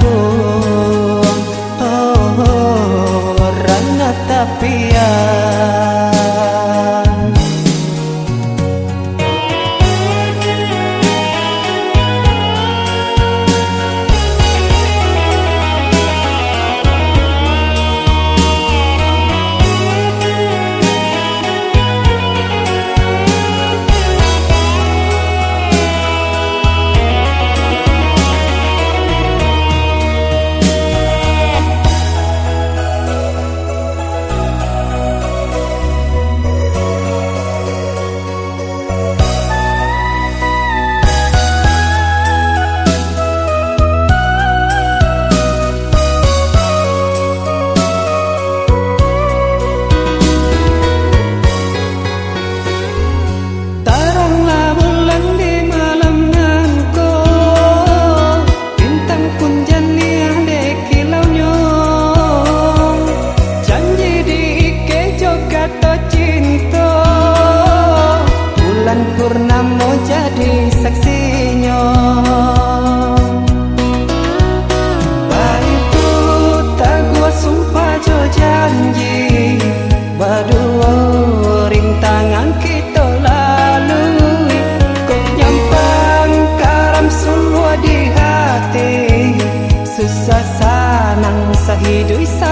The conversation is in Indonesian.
Oh, oh, oh, oh, oh, Purnamo jadi saksinya Baitu tak gua sumpah jo janji. Badu rintangan kita lalui. Kok nyampang karam semua di hati. Susah sanang sahidui sanang